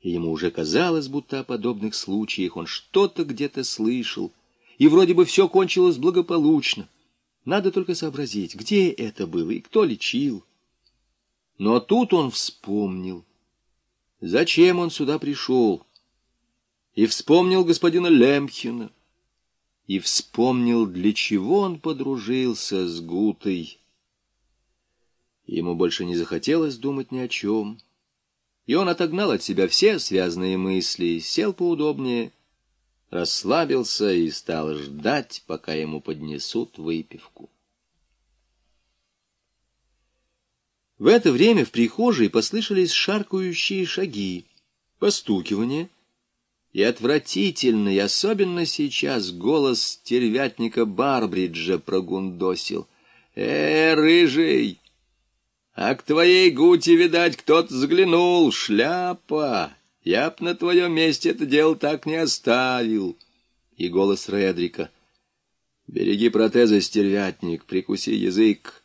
и ему уже казалось, будто о подобных случаях он что-то где-то слышал, и вроде бы все кончилось благополучно. Надо только сообразить, где это было и кто лечил. Но тут он вспомнил, зачем он сюда пришел, и вспомнил господина Лемхина, и вспомнил, для чего он подружился с Гутой. Ему больше не захотелось думать ни о чем, и он отогнал от себя все связанные мысли, сел поудобнее, расслабился и стал ждать, пока ему поднесут выпивку. В это время в прихожей послышались шаркающие шаги, постукивание и отвратительный, особенно сейчас, голос стервятника Барбриджа прогундосил. «Э, рыжий! А к твоей гути, видать, кто-то заглянул, шляпа! Я б на твоем месте это дело так не оставил!» И голос Редрика. «Береги протезы, стервятник, прикуси язык.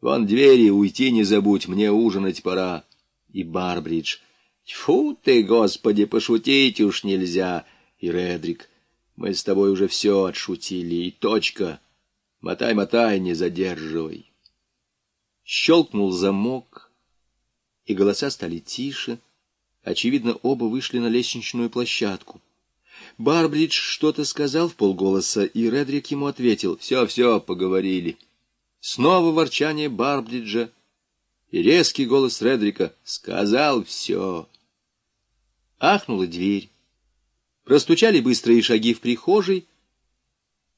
Вон двери, уйти не забудь, мне ужинать пора». И Барбридж. Тьфу ты, Господи, пошутить уж нельзя. И Редрик, мы с тобой уже все отшутили, и точка. Мотай, мотай, не задерживай. Щелкнул замок, и голоса стали тише. Очевидно, оба вышли на лестничную площадку. Барбридж что-то сказал в полголоса, и Редрик ему ответил. «Все, все, поговорили». Снова ворчание Барбриджа и резкий голос Редрика «Сказал все». Ахнула дверь. Простучали быстрые шаги в прихожей,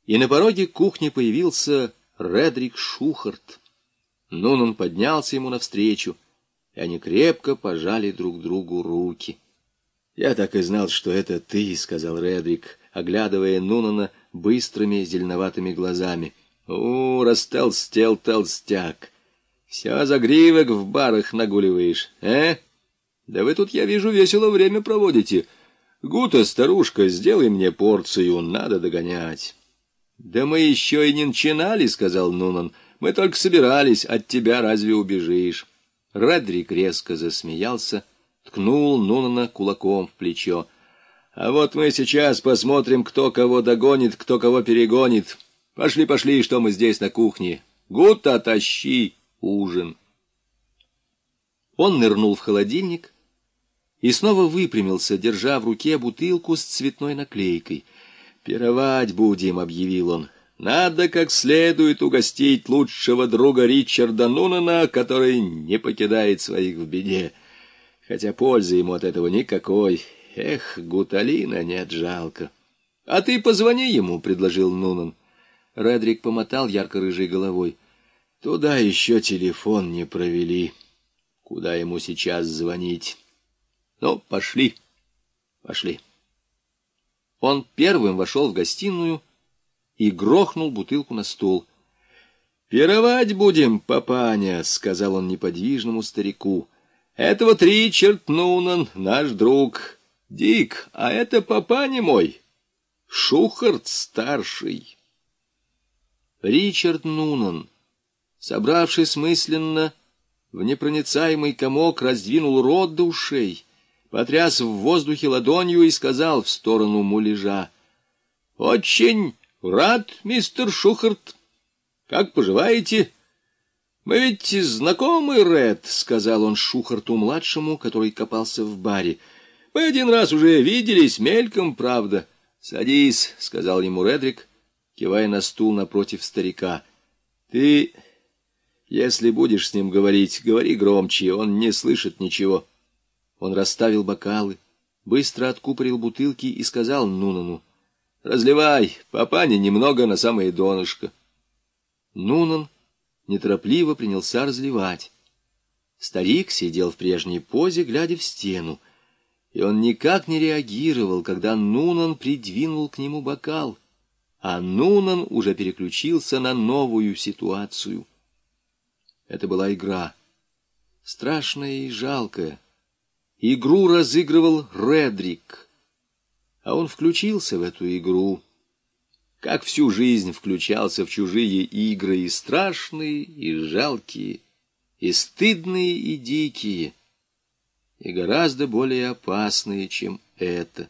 и на пороге кухни появился Редрик Шухарт. Нун он поднялся ему навстречу, и они крепко пожали друг другу руки. «Я так и знал, что это ты», — сказал Редрик, оглядывая Нунана быстрыми зеленоватыми глазами. «О, растолстел толстяк! Все загривок в барах нагуливаешь, э?» Да вы тут, я вижу, весело время проводите. Гута, старушка, сделай мне порцию, надо догонять. Да мы еще и не начинали, сказал Нунан. Мы только собирались, от тебя разве убежишь? Радрик резко засмеялся, ткнул Нунана кулаком в плечо. А вот мы сейчас посмотрим, кто кого догонит, кто кого перегонит. Пошли, пошли, что мы здесь на кухне. Гута, тащи ужин. Он нырнул в холодильник, и снова выпрямился, держа в руке бутылку с цветной наклейкой. «Пировать будем», — объявил он. «Надо как следует угостить лучшего друга Ричарда Нунана, который не покидает своих в беде. Хотя пользы ему от этого никакой. Эх, гуталина нет, жалко». «А ты позвони ему», — предложил Нунан. Редрик помотал ярко-рыжей головой. «Туда еще телефон не провели. Куда ему сейчас звонить?» Ну, пошли, пошли. Он первым вошел в гостиную и грохнул бутылку на стол. «Пировать будем, папаня», — сказал он неподвижному старику. «Это вот Ричард Нунан, наш друг. Дик, а это папаня мой, Шухарт старший». Ричард Нунан, собравшись мысленно, в непроницаемый комок раздвинул рот до ушей — потряс в воздухе ладонью и сказал в сторону муляжа. — Очень рад, мистер Шухарт. Как поживаете? — Мы ведь знакомы, Ред, — сказал он Шухарту-младшему, который копался в баре. — Мы один раз уже виделись, мельком, правда. — Садись, — сказал ему Редрик, кивая на стул напротив старика. — Ты, если будешь с ним говорить, говори громче, он не слышит ничего. — он расставил бокалы, быстро откупорил бутылки и сказал Нунану, «Разливай, папане немного на самое донышко». Нунан неторопливо принялся разливать. Старик сидел в прежней позе, глядя в стену, и он никак не реагировал, когда Нунан придвинул к нему бокал, а Нунан уже переключился на новую ситуацию. Это была игра, страшная и жалкая, Игру разыгрывал Редрик, а он включился в эту игру, как всю жизнь включался в чужие игры, и страшные, и жалкие, и стыдные, и дикие. и гораздо более опасные, чем это.